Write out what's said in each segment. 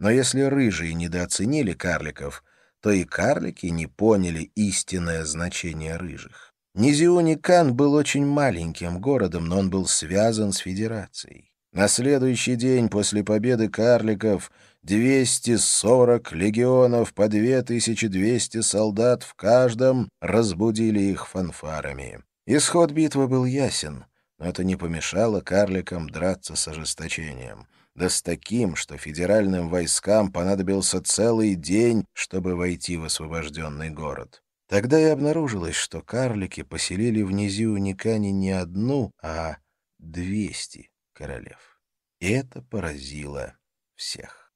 Но если рыжие недооценили карликов, то и карлики не поняли истинное значение рыжих. Низиуникан был очень маленьким городом, но он был связан с Федерацией. На следующий день после победы карликов 240 легионов по 2200 солдат в каждом разбудили их фанфарами. Исход битвы был ясен, но это не помешало карликам драться с ожесточением. Да с таким, что федеральным войскам понадобился целый день, чтобы войти в освобожденный город. Тогда и обнаружилось, что карлики поселили в низу Никане не одну, а двести королев. И это поразило всех.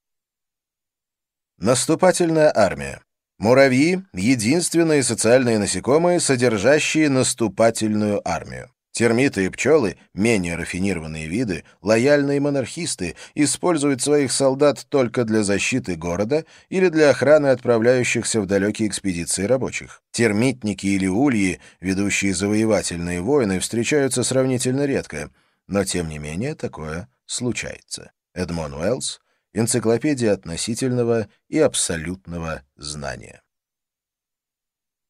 Наступательная армия. Муравьи — единственные социальные насекомые, содержащие наступательную армию. Термиты и пчелы, менее рафинированные виды, лояльные монархисты, используют своих солдат только для защиты города или для охраны отправляющихся в далекие экспедиции рабочих. Термитники или ульи, ведущие завоевательные войны, встречаются сравнительно редко, но тем не менее такое случается. Эдмон Уэллс, Энциклопедия относительного и абсолютного знания.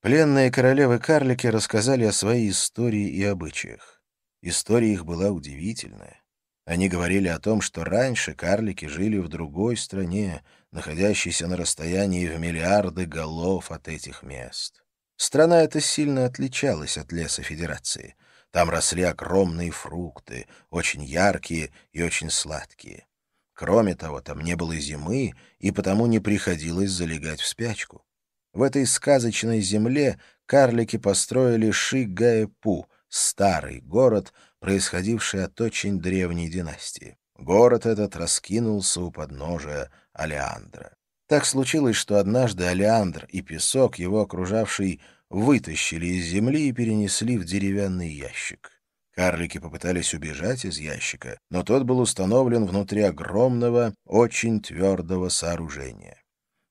Пленные королевы-карлики рассказали о своей истории и обычаях. История их была удивительная. Они говорили о том, что раньше карлики жили в другой стране, находящейся на расстоянии в миллиарды голов от этих мест. Страна эта сильно отличалась от леса Федерации. Там росли огромные фрукты, очень яркие и очень сладкие. Кроме того, там не было зимы, и потому не приходилось залегать в спячку. В этой сказочной земле карлики построили Ши-Гаэ-Пу, старый город, происходивший от очень древней династии. Город этот раскинулся у подножия Алеандра. Так случилось, что однажды Алеандр и песок, его окружавший, вытащили из земли и перенесли в деревянный ящик. Карлики попытались убежать из ящика, но тот был установлен внутри огромного, очень твердого сооружения.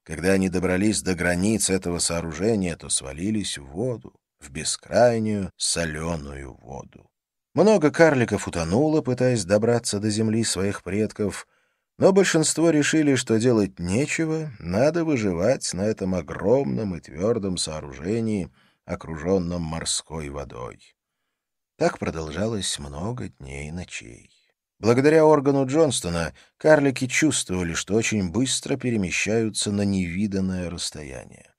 Когда они добрались до границ этого сооружения, то свалились в воду, в бескрайнюю соленую воду. Много карликов утонуло, пытаясь добраться до земли своих предков, но большинство решили, что делать нечего, надо выживать на этом огромном и твердом сооружении, окруженном морской водой. Так продолжалось много дней и ночей. Благодаря органу Джонстона карлики чувствовали, что очень быстро перемещаются на невиданное расстояние.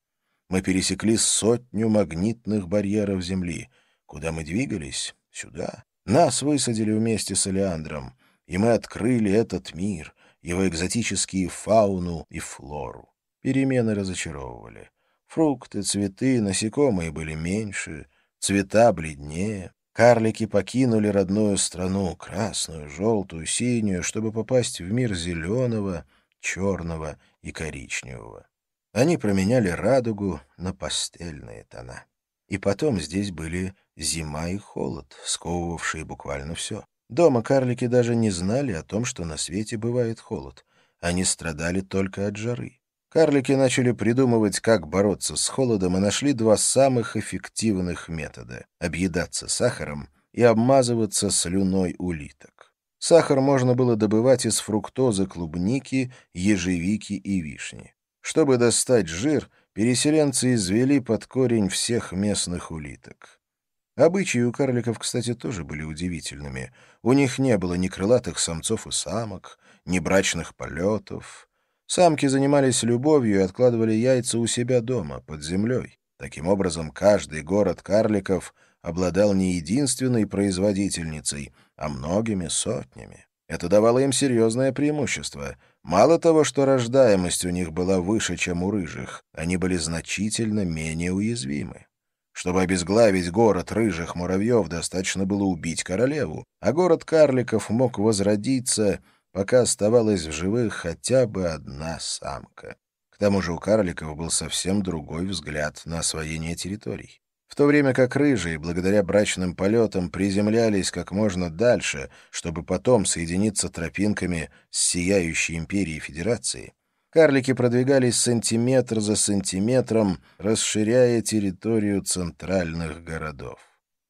Мы пересекли сотню магнитных барьеров Земли. Куда мы двигались? Сюда. Нас высадили вместе с Элеандром, и мы открыли этот мир, его экзотические фауну и флору. Перемены разочаровывали. Фрукты, цветы, насекомые были меньше, цвета бледнее. Карлики покинули родную страну, красную, желтую, синюю, чтобы попасть в мир зеленого, черного и коричневого. Они променяли радугу на пастельные тона. И потом здесь были зима и холод, сковывавшие буквально все. Дома карлики даже не знали о том, что на свете бывает холод. Они страдали только от жары. Карлики начали придумывать, как бороться с холодом, и нашли два самых эффективных метода — объедаться сахаром и обмазываться слюной улиток. Сахар можно было добывать из фруктозы клубники, ежевики и вишни. Чтобы достать жир, переселенцы извели под корень всех местных улиток. Обычаи у карликов, кстати, тоже были удивительными. У них не было ни крылатых самцов и самок, ни брачных полетов — Самки занимались любовью и откладывали яйца у себя дома, под землей. Таким образом, каждый город карликов обладал не единственной производительницей, а многими сотнями. Это давало им серьезное преимущество. Мало того, что рождаемость у них была выше, чем у рыжих, они были значительно менее уязвимы. Чтобы обезглавить город рыжих муравьев, достаточно было убить королеву, а город карликов мог возродиться пока оставалась в живых хотя бы одна самка. К тому же у карликов был совсем другой взгляд на освоение территорий. В то время как рыжие, благодаря брачным полетам, приземлялись как можно дальше, чтобы потом соединиться тропинками с сияющей империей Федерации, карлики продвигались сантиметр за сантиметром, расширяя территорию центральных городов.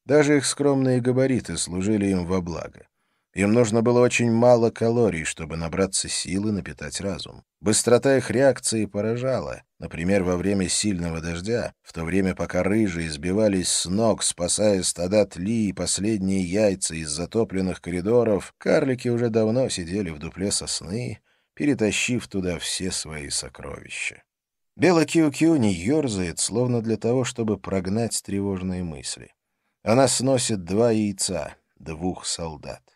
Даже их скромные габариты служили им во благо. Им нужно было очень мало калорий, чтобы набраться силы напитать разум. Быстрота их реакции поражала. Например, во время сильного дождя, в то время пока рыжие сбивались с ног, спасая стада тли и последние яйца из затопленных коридоров, карлики уже давно сидели в дупле сосны, перетащив туда все свои сокровища. Бела Киу-Киу не ерзает, словно для того, чтобы прогнать тревожные мысли. Она сносит два яйца, двух солдат.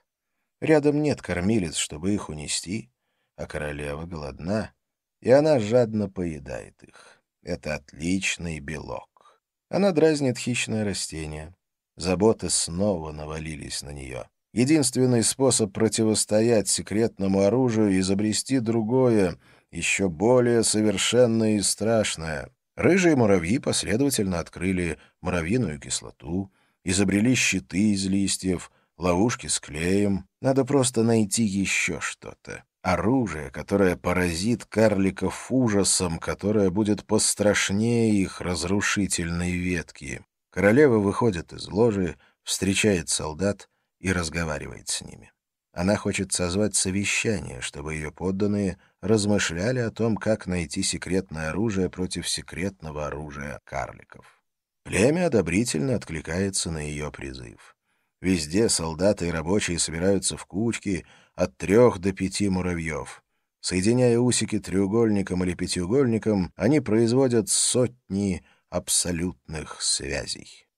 Рядом нет кормилец, чтобы их унести, а королева голодна, и она жадно поедает их. Это отличный белок. Она дразнит хищное растение. Заботы снова навалились на нее. Единственный способ противостоять секретному оружию — изобрести другое, еще более совершенное и страшное. Рыжие муравьи последовательно открыли муравьиную кислоту, изобрели щиты из листьев — ловушки с клеем. Надо просто найти еще что-то. Оружие, которое поразит карликов ужасом, которое будет пострашнее их разрушительной ветки. Королева выходит из ложи, встречает солдат и разговаривает с ними. Она хочет созвать совещание, чтобы ее подданные размышляли о том, как найти секретное оружие против секретного оружия карликов. Племя одобрительно откликается на ее призыв. Везде солдаты и рабочие собираются в кучки от трех до пяти муравьев. Соединяя усики треугольником или пятиугольником, они производят сотни абсолютных связей.